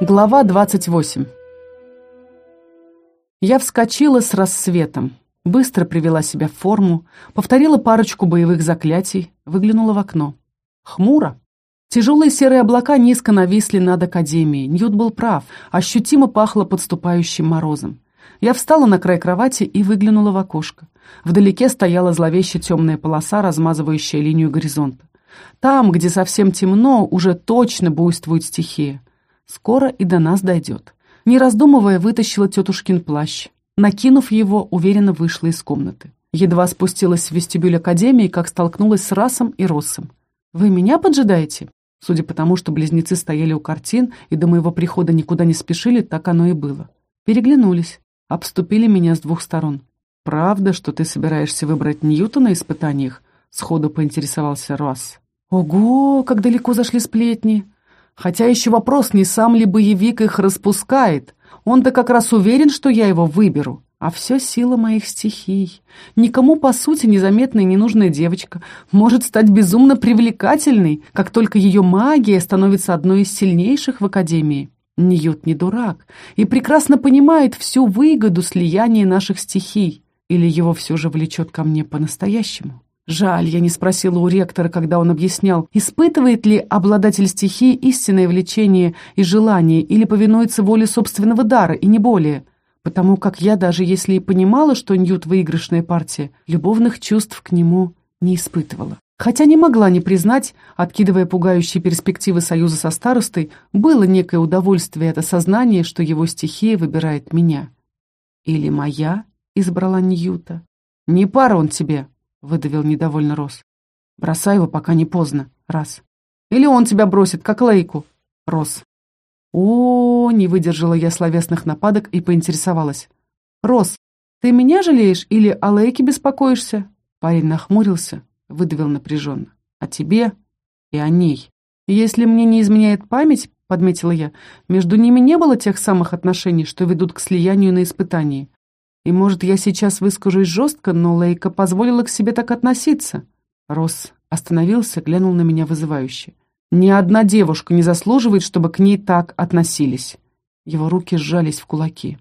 Глава 28 Я вскочила с рассветом, быстро привела себя в форму, повторила парочку боевых заклятий, выглянула в окно. Хмуро. Тяжелые серые облака низко нависли над Академией. Ньют был прав, ощутимо пахло подступающим морозом. Я встала на край кровати и выглянула в окошко. Вдалеке стояла зловещая темная полоса, размазывающая линию горизонта. Там, где совсем темно, уже точно буйствует стихия. Скоро и до нас дойдет. Не раздумывая, вытащила тетушкин плащ. Накинув его, уверенно вышла из комнаты. Едва спустилась в вестибюль академии, как столкнулась с Расом и Россом. «Вы меня поджидаете?» Судя по тому, что близнецы стояли у картин и до моего прихода никуда не спешили, так оно и было. Переглянулись, обступили меня с двух сторон. «Правда, что ты собираешься выбрать Ньютона на испытаниях?» Сходу поинтересовался Росс. «Ого, как далеко зашли сплетни!» Хотя еще вопрос, не сам ли боевик их распускает. Он-то как раз уверен, что я его выберу. А все сила моих стихий. Никому, по сути, незаметная и ненужная девочка может стать безумно привлекательной, как только ее магия становится одной из сильнейших в Академии. Ньют не дурак и прекрасно понимает всю выгоду слияния наших стихий. Или его все же влечет ко мне по-настоящему? Жаль, я не спросила у ректора, когда он объяснял, испытывает ли обладатель стихии истинное влечение и желание или повинуется воле собственного дара, и не более. Потому как я, даже если и понимала, что Ньют выигрышная партия, любовных чувств к нему не испытывала. Хотя не могла не признать, откидывая пугающие перспективы союза со старостой, было некое удовольствие от осознания, что его стихия выбирает меня. Или моя избрала Ньюта. «Не пара он тебе», — выдавил недовольно Рос. «Бросай его, пока не поздно. Раз. Или он тебя бросит, как Лейку. Рос. О, не выдержала я словесных нападок и поинтересовалась. Рос, ты меня жалеешь или о Лейке беспокоишься? Парень нахмурился, выдавил напряженно. О тебе и о ней. Если мне не изменяет память, подметила я, между ними не было тех самых отношений, что ведут к слиянию на испытании. И, может, я сейчас выскажусь жестко, но Лейка позволила к себе так относиться. Рос остановился, глянул на меня вызывающе. Ни одна девушка не заслуживает, чтобы к ней так относились. Его руки сжались в кулаки.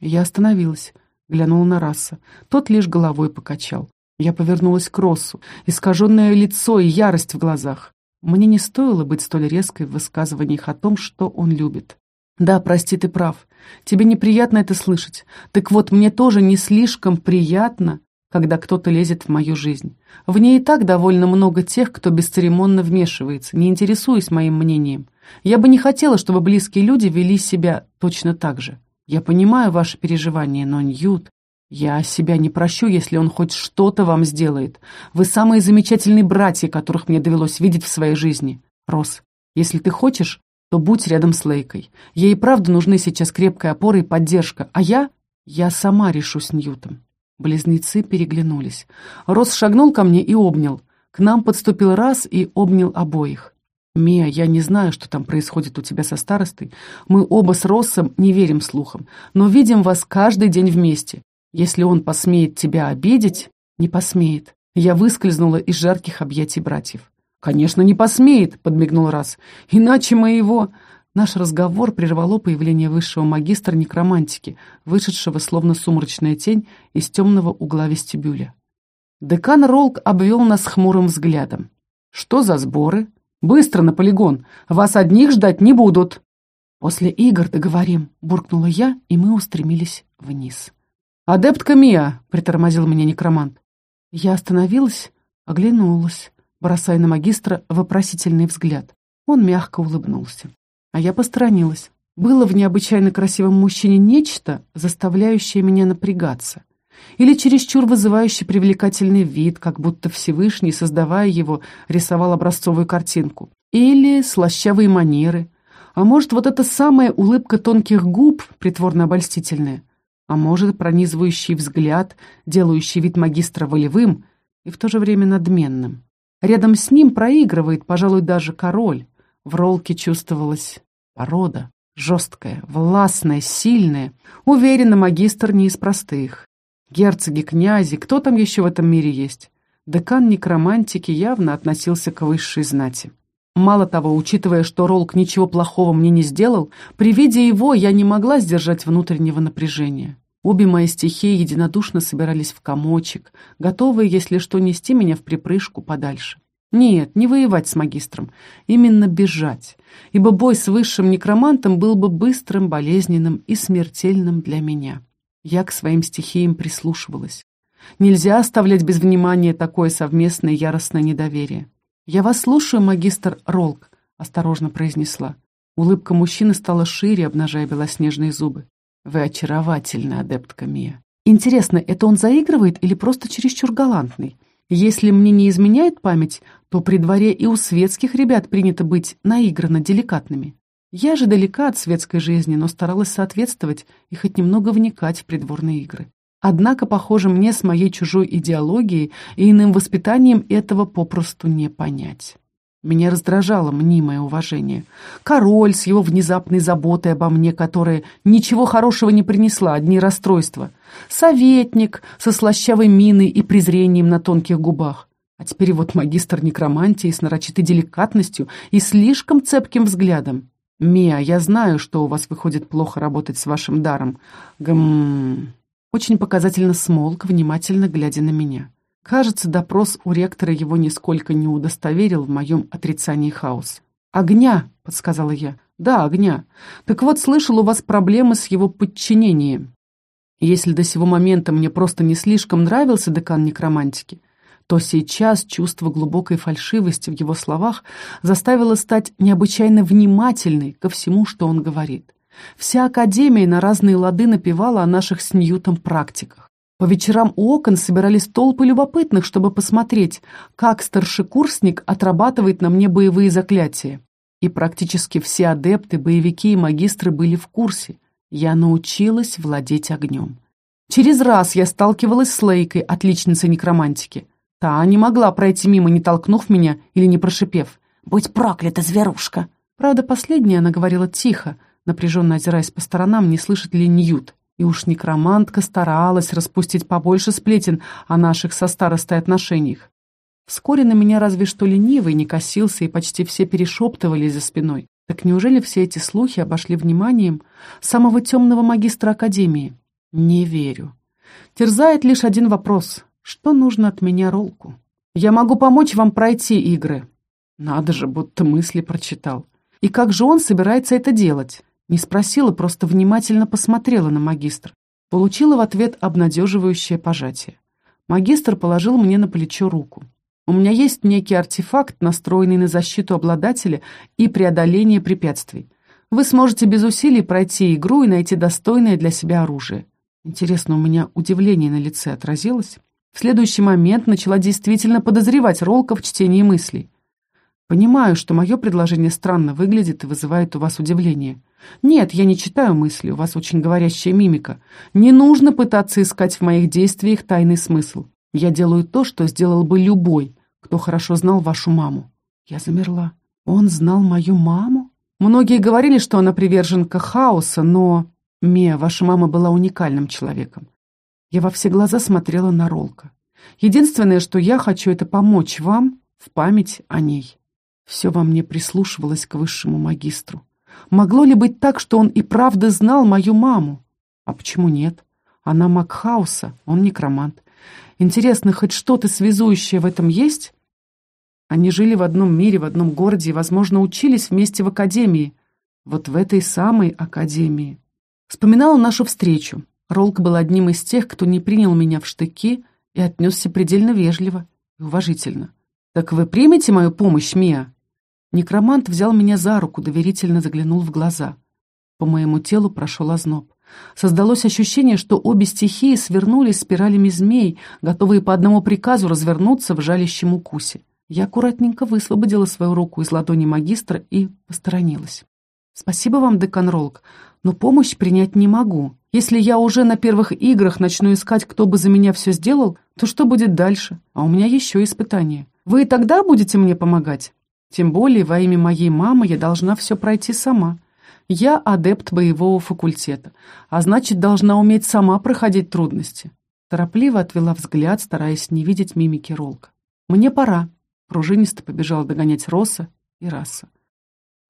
Я остановилась, глянула на Расса. Тот лишь головой покачал. Я повернулась к Россу, искаженное лицо и ярость в глазах. Мне не стоило быть столь резкой в высказываниях о том, что он любит. Да, прости, ты прав. Тебе неприятно это слышать. Так вот, мне тоже не слишком приятно, когда кто-то лезет в мою жизнь. В ней и так довольно много тех, кто бесцеремонно вмешивается, не интересуясь моим мнением. Я бы не хотела, чтобы близкие люди вели себя точно так же. Я понимаю ваши переживания, но Ньют... Я себя не прощу, если он хоть что-то вам сделает. Вы самые замечательные братья, которых мне довелось видеть в своей жизни. Рос, если ты хочешь, то будь рядом с Лейкой. Ей правда нужны сейчас крепкая опора и поддержка, а я... Я сама решу с Ньютом». Близнецы переглянулись. Рос шагнул ко мне и обнял. К нам подступил раз и обнял обоих. «Мия, я не знаю, что там происходит у тебя со старостой. Мы оба с Россом не верим слухам, но видим вас каждый день вместе. Если он посмеет тебя обидеть, не посмеет». Я выскользнула из жарких объятий братьев. «Конечно, не посмеет», — подмигнул раз. «Иначе мы его...» Наш разговор прервало появление высшего магистра некромантики, вышедшего словно сумрачная тень из темного угла вестибюля. Декан Ролк обвел нас хмурым взглядом. «Что за сборы? Быстро на полигон! Вас одних ждать не будут!» «После игр договорим», — буркнула я, и мы устремились вниз. «Адептка Мия!» — притормозил меня некромант. Я остановилась, оглянулась бросая на магистра вопросительный взгляд. Он мягко улыбнулся. А я посторонилась. Было в необычайно красивом мужчине нечто, заставляющее меня напрягаться. Или чересчур вызывающий привлекательный вид, как будто Всевышний, создавая его, рисовал образцовую картинку. Или слащавые манеры. А может, вот эта самая улыбка тонких губ, притворно-обольстительная. А может, пронизывающий взгляд, делающий вид магистра волевым и в то же время надменным. Рядом с ним проигрывает, пожалуй, даже король. В ролке чувствовалась порода. Жесткая, властная, сильная. Уверена, магистр не из простых. Герцоги, князи, кто там еще в этом мире есть? Декан некромантики явно относился к высшей знати. Мало того, учитывая, что Ролк ничего плохого мне не сделал, при виде его я не могла сдержать внутреннего напряжения. Обе мои стихии единодушно собирались в комочек, готовые, если что, нести меня в припрыжку подальше. Нет, не воевать с магистром, именно бежать, ибо бой с высшим некромантом был бы быстрым, болезненным и смертельным для меня. Я к своим стихиям прислушивалась. Нельзя оставлять без внимания такое совместное яростное недоверие. «Я вас слушаю, магистр Ролк», — осторожно произнесла. Улыбка мужчины стала шире, обнажая белоснежные зубы. «Вы очаровательная адептка Мия. Интересно, это он заигрывает или просто чересчур галантный? Если мне не изменяет память, то при дворе и у светских ребят принято быть наигранно деликатными. Я же далека от светской жизни, но старалась соответствовать и хоть немного вникать в придворные игры. Однако, похоже, мне с моей чужой идеологией и иным воспитанием этого попросту не понять. Меня раздражало мнимое уважение. Король с его внезапной заботой обо мне, которая ничего хорошего не принесла, одни расстройства. Советник со слащавой миной и презрением на тонких губах. А теперь вот магистр некромантии с нарочитой деликатностью и слишком цепким взглядом. «Мия, я знаю, что у вас выходит плохо работать с вашим даром. Гм...» Очень показательно смолк, внимательно глядя на меня. Кажется, допрос у ректора его нисколько не удостоверил в моем отрицании хаоса. «Огня!» — подсказала я. «Да, огня. Так вот, слышал, у вас проблемы с его подчинением. Если до сего момента мне просто не слишком нравился декан некромантики, то сейчас чувство глубокой фальшивости в его словах заставило стать необычайно внимательной ко всему, что он говорит. Вся академия на разные лады напевала о наших с Ньютом практиках. По вечерам у окон собирались толпы любопытных, чтобы посмотреть, как старшекурсник отрабатывает на мне боевые заклятия. И практически все адепты, боевики и магистры были в курсе. Я научилась владеть огнем. Через раз я сталкивалась с Лейкой, отличницей некромантики. Та не могла пройти мимо, не толкнув меня или не прошипев. «Будь проклята, зверушка!» Правда, последняя она говорила тихо, напряженно озираясь по сторонам, не слышит ли Ньют. И уж некромантка старалась распустить побольше сплетен о наших со старостой отношениях. Вскоре на меня разве что ленивый не косился, и почти все перешептывались за спиной. Так неужели все эти слухи обошли вниманием самого темного магистра Академии? Не верю. Терзает лишь один вопрос. Что нужно от меня Ролку? Я могу помочь вам пройти игры. Надо же, будто мысли прочитал. И как же он собирается это делать? Не спросила, просто внимательно посмотрела на магистр. Получила в ответ обнадеживающее пожатие. Магистр положил мне на плечо руку. У меня есть некий артефакт, настроенный на защиту обладателя и преодоление препятствий. Вы сможете без усилий пройти игру и найти достойное для себя оружие. Интересно, у меня удивление на лице отразилось? В следующий момент начала действительно подозревать Ролка в чтении мыслей. Понимаю, что мое предложение странно выглядит и вызывает у вас удивление. Нет, я не читаю мысли, у вас очень говорящая мимика. Не нужно пытаться искать в моих действиях тайный смысл. Я делаю то, что сделал бы любой, кто хорошо знал вашу маму. Я замерла. Он знал мою маму? Многие говорили, что она приверженка хаоса, но... Мия, ваша мама была уникальным человеком. Я во все глаза смотрела на Ролка. Единственное, что я хочу, это помочь вам в память о ней. Все во мне прислушивалось к высшему магистру. Могло ли быть так, что он и правда знал мою маму? А почему нет? Она маг хаоса, он некромант. Интересно, хоть что-то связующее в этом есть? Они жили в одном мире, в одном городе и, возможно, учились вместе в академии. Вот в этой самой академии. Вспоминала нашу встречу. Ролк был одним из тех, кто не принял меня в штыки и отнесся предельно вежливо и уважительно. «Так вы примете мою помощь, Мия?» Некромант взял меня за руку, доверительно заглянул в глаза. По моему телу прошел озноб. Создалось ощущение, что обе стихии свернулись спиралями змей, готовые по одному приказу развернуться в жалящем укусе. Я аккуратненько высвободила свою руку из ладони магистра и посторонилась. «Спасибо вам, декан Ролк, но помощь принять не могу. Если я уже на первых играх начну искать, кто бы за меня все сделал, то что будет дальше? А у меня еще испытания. Вы и тогда будете мне помогать?» Тем более во имя моей мамы я должна все пройти сама. Я адепт боевого факультета, а значит, должна уметь сама проходить трудности. Торопливо отвела взгляд, стараясь не видеть мимики Ролка. «Мне пора», — пружинисто побежала догонять Роса и раса.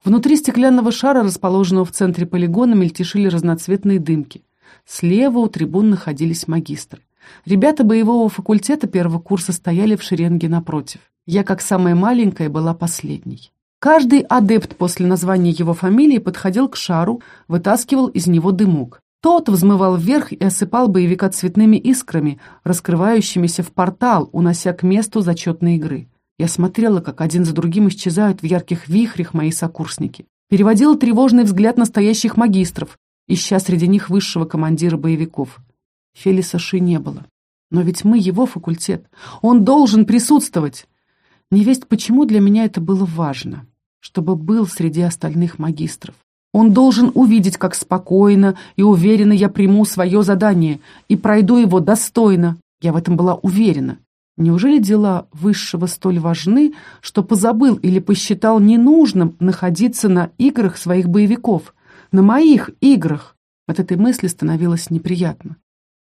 Внутри стеклянного шара, расположенного в центре полигона, мельтешили разноцветные дымки. Слева у трибун находились магистры. Ребята боевого факультета первого курса стояли в шеренге напротив. Я, как самая маленькая, была последней. Каждый адепт после названия его фамилии подходил к шару, вытаскивал из него дымок. Тот взмывал вверх и осыпал боевика цветными искрами, раскрывающимися в портал, унося к месту зачетной игры. Я смотрела, как один за другим исчезают в ярких вихрях мои сокурсники. Переводила тревожный взгляд настоящих магистров, ища среди них высшего командира боевиков. Фелиса Ши не было. Но ведь мы его факультет. Он должен присутствовать. Невесть, почему для меня это было важно чтобы был среди остальных магистров. Он должен увидеть, как спокойно и уверенно я приму свое задание и пройду его достойно. Я в этом была уверена. Неужели дела высшего столь важны, что позабыл или посчитал ненужным находиться на играх своих боевиков? На моих играх? От этой мысли становилось неприятно.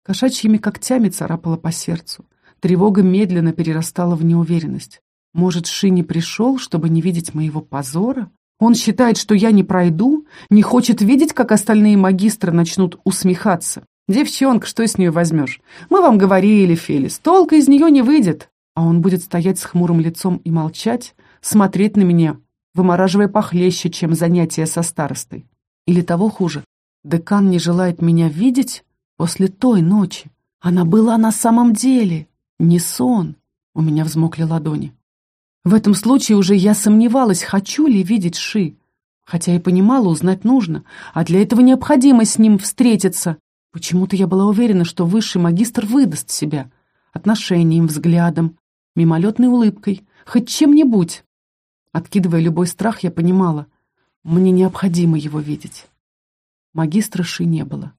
Кошачьими когтями царапала по сердцу. Тревога медленно перерастала в неуверенность. Может, Ши не пришел, чтобы не видеть моего позора? Он считает, что я не пройду, не хочет видеть, как остальные магистры начнут усмехаться. Девчонка, что с нее возьмешь? Мы вам говорили, Фелис, толка из нее не выйдет. А он будет стоять с хмурым лицом и молчать, смотреть на меня, вымораживая похлеще, чем занятия со старостой. Или того хуже, декан не желает меня видеть после той ночи. Она была на самом деле, не сон. У меня взмокли ладони. В этом случае уже я сомневалась, хочу ли видеть Ши. Хотя и понимала, узнать нужно, а для этого необходимо с ним встретиться. Почему-то я была уверена, что высший магистр выдаст себя. Отношением, взглядом, мимолетной улыбкой, хоть чем-нибудь. Откидывая любой страх, я понимала, мне необходимо его видеть. Магистра Ши не было.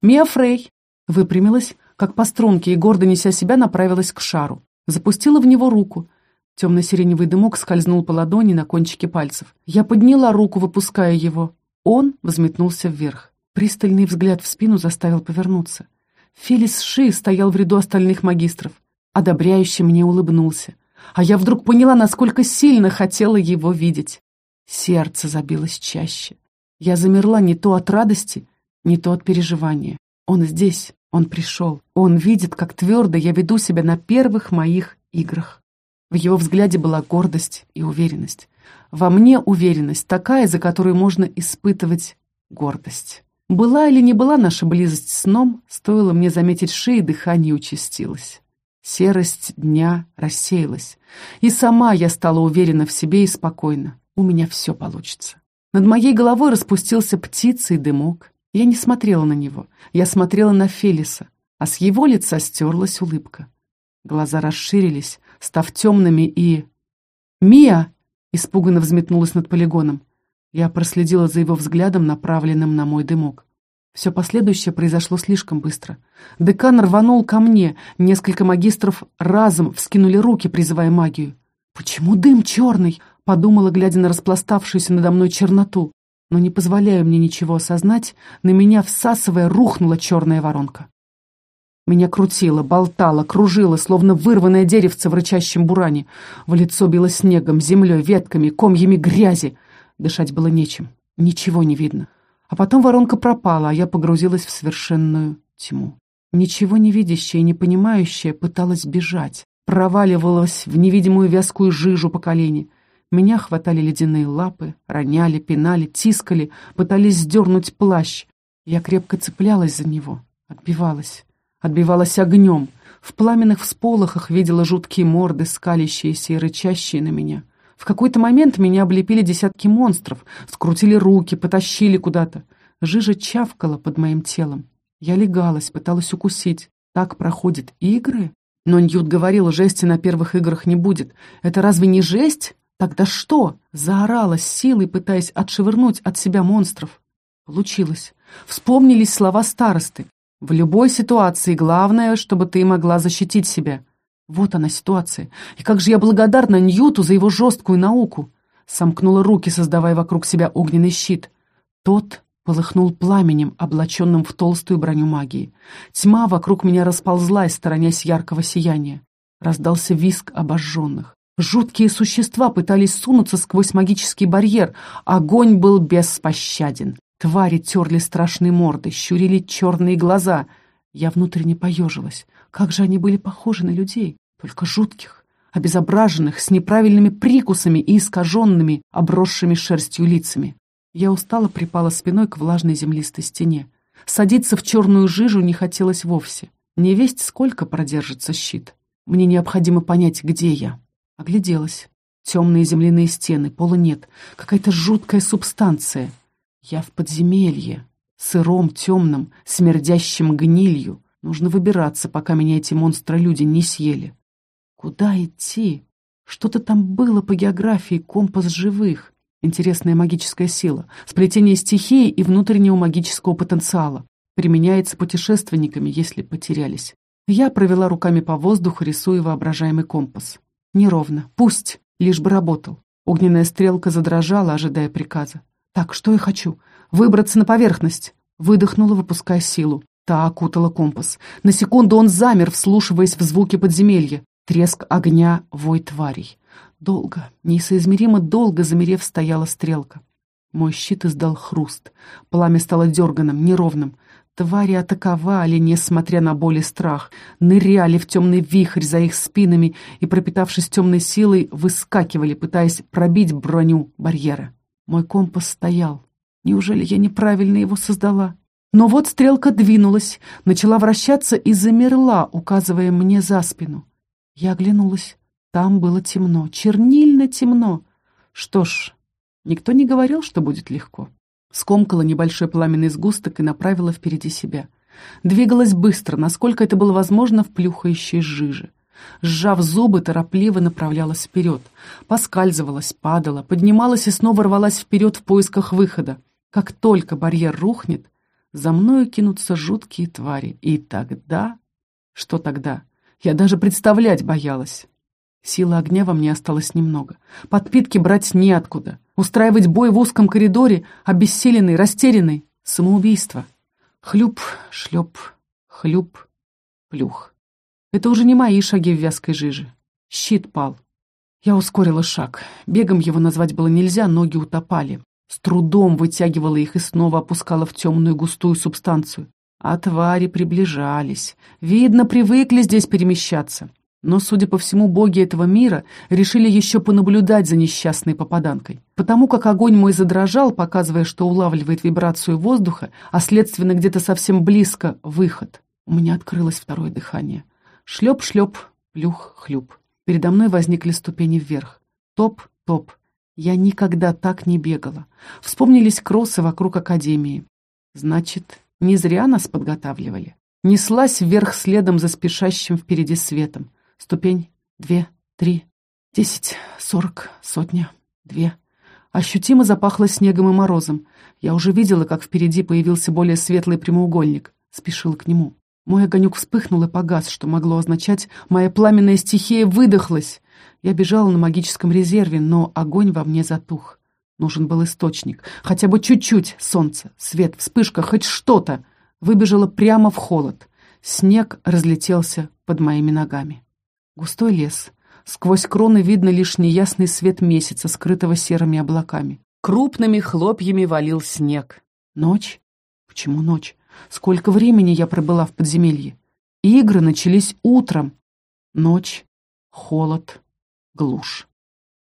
Мия Фрей выпрямилась, как по струнке, и, гордо неся себя, направилась к шару. Запустила в него руку, Темно-сиреневый дымок скользнул по ладони на кончике пальцев. Я подняла руку, выпуская его. Он взметнулся вверх. Пристальный взгляд в спину заставил повернуться. Фелис Ши стоял в ряду остальных магистров. Одобряюще мне улыбнулся. А я вдруг поняла, насколько сильно хотела его видеть. Сердце забилось чаще. Я замерла не то от радости, не то от переживания. Он здесь, он пришел. Он видит, как твердо я веду себя на первых моих играх. В его взгляде была гордость и уверенность. Во мне уверенность, такая, за которую можно испытывать гордость. Была или не была наша близость сном, стоило мне заметить шеи, дыхание участилось. Серость дня рассеялась. И сама я стала уверена в себе и спокойна. У меня все получится. Над моей головой распустился птица и дымок. Я не смотрела на него. Я смотрела на Фелиса, а с его лица стерлась улыбка. Глаза расширились, став темными и... «Мия!» — испуганно взметнулась над полигоном. Я проследила за его взглядом, направленным на мой дымок. Все последующее произошло слишком быстро. Декан рванул ко мне, несколько магистров разом вскинули руки, призывая магию. «Почему дым черный?» — подумала, глядя на распластавшуюся надо мной черноту. Но не позволяя мне ничего осознать, на меня, всасывая, рухнула черная воронка. Меня крутило, болтало, кружило, словно вырванное деревце в рычащем буране. В лицо било снегом, землей, ветками, комьями грязи. Дышать было нечем, ничего не видно. А потом воронка пропала, а я погрузилась в совершенную тьму. Ничего не видящая и не понимающая пыталась бежать, проваливалась в невидимую вязкую жижу по колени. Меня хватали ледяные лапы, роняли, пинали, тискали, пытались сдернуть плащ. Я крепко цеплялась за него, отбивалась отбивалась огнем. В пламенных всполохах видела жуткие морды, скалящиеся и рычащие на меня. В какой-то момент меня облепили десятки монстров, скрутили руки, потащили куда-то. Жижа чавкала под моим телом. Я легалась, пыталась укусить. Так проходят игры? Но Ньют говорил, жести на первых играх не будет. Это разве не жесть? Тогда что? Заорала с силой, пытаясь отшвырнуть от себя монстров. Получилось. Вспомнились слова старосты. В любой ситуации главное, чтобы ты могла защитить себя. Вот она ситуация. И как же я благодарна Ньюту за его жесткую науку. Сомкнула руки, создавая вокруг себя огненный щит. Тот полыхнул пламенем, облаченным в толстую броню магии. Тьма вокруг меня расползлась, сторонясь яркого сияния. Раздался виск обожженных. Жуткие существа пытались сунуться сквозь магический барьер. Огонь был беспощаден. Твари терли страшные морды, щурили черные глаза. Я внутренне поежилась. Как же они были похожи на людей, только жутких, обезображенных, с неправильными прикусами и искаженными, обросшими шерстью лицами. Я устало припала спиной к влажной землистой стене. Садиться в черную жижу не хотелось вовсе. Не весть, сколько продержится щит. Мне необходимо понять, где я. Огляделась. Темные земляные стены, пола нет. Какая-то жуткая субстанция. Я в подземелье. Сыром, темном, смердящим гнилью. Нужно выбираться, пока меня эти монстры-люди не съели. Куда идти? Что-то там было по географии, компас живых. Интересная магическая сила, сплетение стихии и внутреннего магического потенциала. Применяется путешественниками, если потерялись. Я провела руками по воздуху, рисуя воображаемый компас. Неровно. Пусть. Лишь бы работал. Огненная стрелка задрожала, ожидая приказа. Так, что я хочу? Выбраться на поверхность. Выдохнула, выпуская силу. Та окутала компас. На секунду он замер, вслушиваясь в звуки подземелья. Треск огня, вой тварей. Долго, несоизмеримо долго, замерев, стояла стрелка. Мой щит издал хруст. Пламя стало дерганым, неровным. Твари атаковали, несмотря на боль и страх, ныряли в темный вихрь за их спинами и, пропитавшись темной силой, выскакивали, пытаясь пробить броню барьера. Мой компас стоял. Неужели я неправильно его создала? Но вот стрелка двинулась, начала вращаться и замерла, указывая мне за спину. Я оглянулась. Там было темно, чернильно темно. Что ж, никто не говорил, что будет легко. Скомкала небольшой пламенный сгусток и направила впереди себя. Двигалась быстро, насколько это было возможно в плюхающей жиже. Сжав зубы, торопливо направлялась вперед. Поскальзывалась, падала, поднималась и снова рвалась вперед в поисках выхода. Как только барьер рухнет, за мною кинутся жуткие твари. И тогда... Что тогда? Я даже представлять боялась. Силы огня во мне осталось немного. Подпитки брать неоткуда. Устраивать бой в узком коридоре, обессиленный, растерянный. Самоубийство. Хлюп, шлеп, хлюп, плюх. Это уже не мои шаги в вязкой жиже. Щит пал. Я ускорила шаг. Бегом его назвать было нельзя, ноги утопали. С трудом вытягивала их и снова опускала в темную густую субстанцию. А твари приближались. Видно, привыкли здесь перемещаться. Но, судя по всему, боги этого мира решили еще понаблюдать за несчастной попаданкой. Потому как огонь мой задрожал, показывая, что улавливает вибрацию воздуха, а следственно где-то совсем близко выход. У меня открылось второе дыхание. Шлеп-шлеп, плюх-хлюп. Передо мной возникли ступени вверх. Топ-топ. Я никогда так не бегала. Вспомнились кроссы вокруг академии. Значит, не зря нас подготавливали. Неслась вверх следом за спешащим впереди светом. Ступень, две, три, десять, сорок, сотня, две. Ощутимо запахло снегом и морозом. Я уже видела, как впереди появился более светлый прямоугольник. Спешила к нему. Мой огонек вспыхнул и погас, что могло означать, моя пламенная стихия выдохлась. Я бежала на магическом резерве, но огонь во мне затух. Нужен был источник. Хотя бы чуть-чуть. Солнце, свет, вспышка, хоть что-то. Выбежала прямо в холод. Снег разлетелся под моими ногами. Густой лес. Сквозь кроны видно лишь неясный свет месяца, скрытого серыми облаками. Крупными хлопьями валил снег. Ночь? Почему ночь? Сколько времени я пробыла в подземелье? Игры начались утром. Ночь, холод, глушь.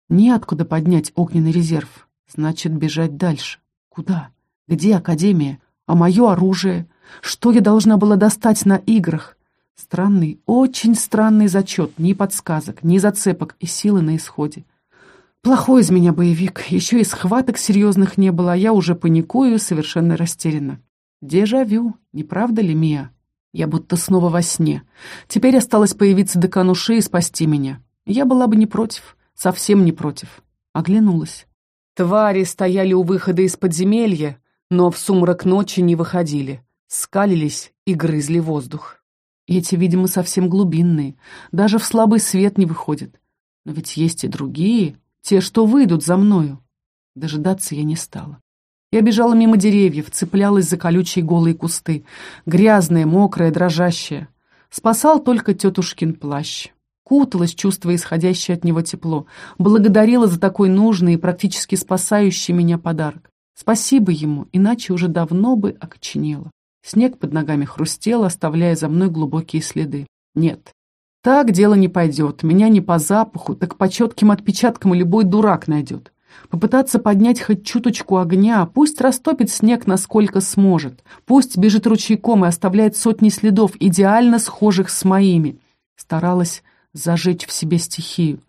Неоткуда поднять огненный резерв. Значит, бежать дальше. Куда? Где Академия? А мое оружие? Что я должна была достать на играх? Странный, очень странный зачет, ни подсказок, ни зацепок и силы на исходе. Плохой из меня боевик, еще и схваток серьезных не было, а я уже паникую, совершенно растеряна. Дежавю, не правда ли, Мия? Я будто снова во сне. Теперь осталось появиться декануши и спасти меня. Я была бы не против, совсем не против. Оглянулась. Твари стояли у выхода из подземелья, но в сумрак ночи не выходили, скалились и грызли воздух. Эти, видимо, совсем глубинные, даже в слабый свет не выходят. Но ведь есть и другие, те, что выйдут за мною. Дожидаться я не стала. Я бежала мимо деревьев, цеплялась за колючие голые кусты, грязная, мокрая, дрожащая. Спасал только тетушкин плащ. куталась, чувствуя исходящее от него тепло, благодарила за такой нужный и практически спасающий меня подарок. Спасибо ему, иначе уже давно бы окоченела. Снег под ногами хрустел, оставляя за мной глубокие следы. Нет, так дело не пойдет. Меня не по запаху, так по четким отпечаткам любой дурак найдет. Попытаться поднять хоть чуточку огня, пусть растопит снег насколько сможет, пусть бежит ручейком и оставляет сотни следов, идеально схожих с моими. Старалась зажечь в себе стихию.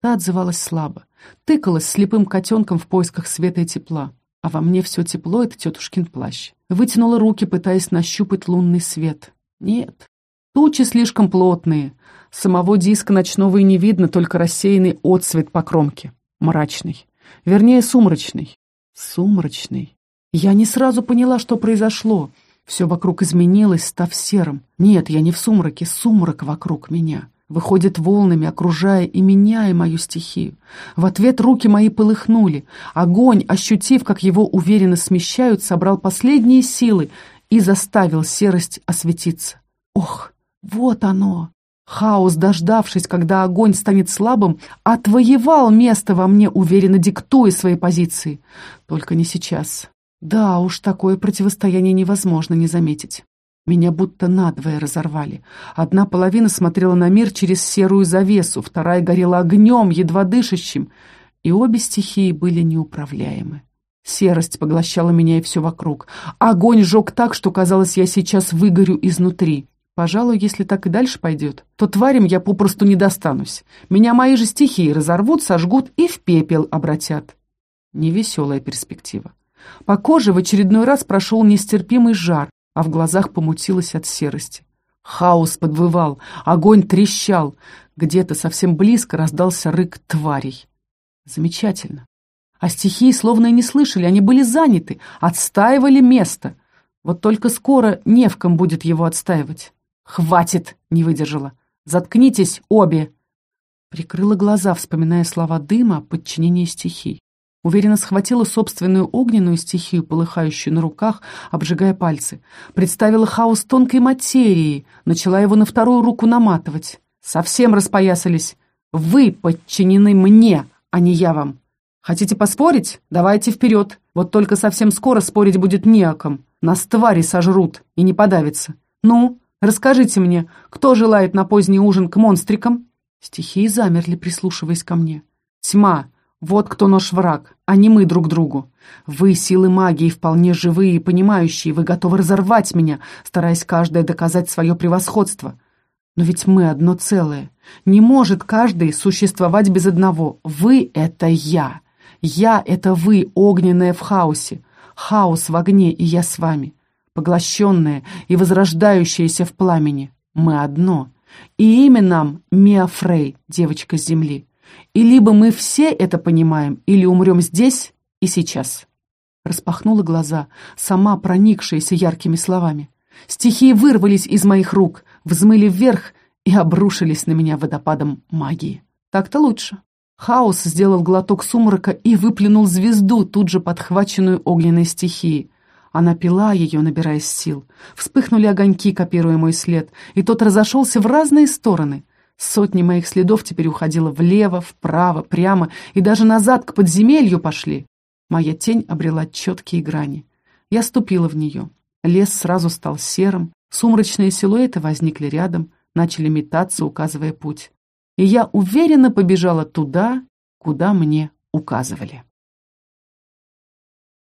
Та отзывалась слабо, тыкалась слепым котенком в поисках света и тепла. А во мне все тепло — это тетушкин плащ. Вытянула руки, пытаясь нащупать лунный свет. Нет, тучи слишком плотные. Самого диска ночного и не видно, только рассеянный отсвет по кромке. Мрачный. Вернее, сумрачный. Сумрачный. Я не сразу поняла, что произошло. Все вокруг изменилось, став серым. Нет, я не в сумраке, сумрак вокруг меня. Выходит волнами, окружая и меняя мою стихию. В ответ руки мои полыхнули. Огонь, ощутив, как его уверенно смещают, собрал последние силы и заставил серость осветиться. Ох, вот оно! Хаос, дождавшись, когда огонь станет слабым, отвоевал место во мне, уверенно диктуя свои позиции. Только не сейчас. Да уж, такое противостояние невозможно не заметить. Меня будто надвое разорвали. Одна половина смотрела на мир через серую завесу, вторая горела огнем, едва дышащим, и обе стихии были неуправляемы. Серость поглощала меня и все вокруг. Огонь жег так, что казалось, я сейчас выгорю изнутри. Пожалуй, если так и дальше пойдет, то тварям я попросту не достанусь. Меня мои же стихии разорвут, сожгут и в пепел обратят. Невеселая перспектива. По коже в очередной раз прошел нестерпимый жар, а в глазах помутилось от серости. Хаос подвывал, огонь трещал. Где-то совсем близко раздался рык тварей. Замечательно. А стихии словно и не слышали, они были заняты, отстаивали место. Вот только скоро не будет его отстаивать. «Хватит!» — не выдержала. «Заткнитесь обе!» Прикрыла глаза, вспоминая слова дыма, подчинение стихий. Уверенно схватила собственную огненную стихию, полыхающую на руках, обжигая пальцы. Представила хаос тонкой материи, начала его на вторую руку наматывать. Совсем распоясались. Вы подчинены мне, а не я вам. Хотите поспорить? Давайте вперед. Вот только совсем скоро спорить будет не о ком. Нас твари сожрут и не подавится. Ну, Расскажите мне, кто желает на поздний ужин к монстрикам?» Стихии замерли, прислушиваясь ко мне. «Тьма, вот кто наш враг, а не мы друг другу. Вы, силы магии, вполне живые и понимающие, вы готовы разорвать меня, стараясь каждая доказать свое превосходство. Но ведь мы одно целое. Не может каждый существовать без одного. Вы — это я. Я — это вы, огненная в хаосе. Хаос в огне, и я с вами поглощенное и возрождающееся в пламени. Мы одно. И имя нам Миафрей, девочка с земли. И либо мы все это понимаем, или умрем здесь и сейчас. Распахнула глаза, сама проникшаяся яркими словами. Стихии вырвались из моих рук, взмыли вверх и обрушились на меня водопадом магии. Так-то лучше. Хаос сделал глоток сумрака и выплюнул звезду, тут же подхваченную огненной стихией. Она пила ее, набираясь сил. Вспыхнули огоньки, копируя мой след, и тот разошелся в разные стороны. Сотни моих следов теперь уходило влево, вправо, прямо, и даже назад к подземелью пошли. Моя тень обрела четкие грани. Я ступила в нее. Лес сразу стал серым, сумрачные силуэты возникли рядом, начали метаться, указывая путь. И я уверенно побежала туда, куда мне указывали.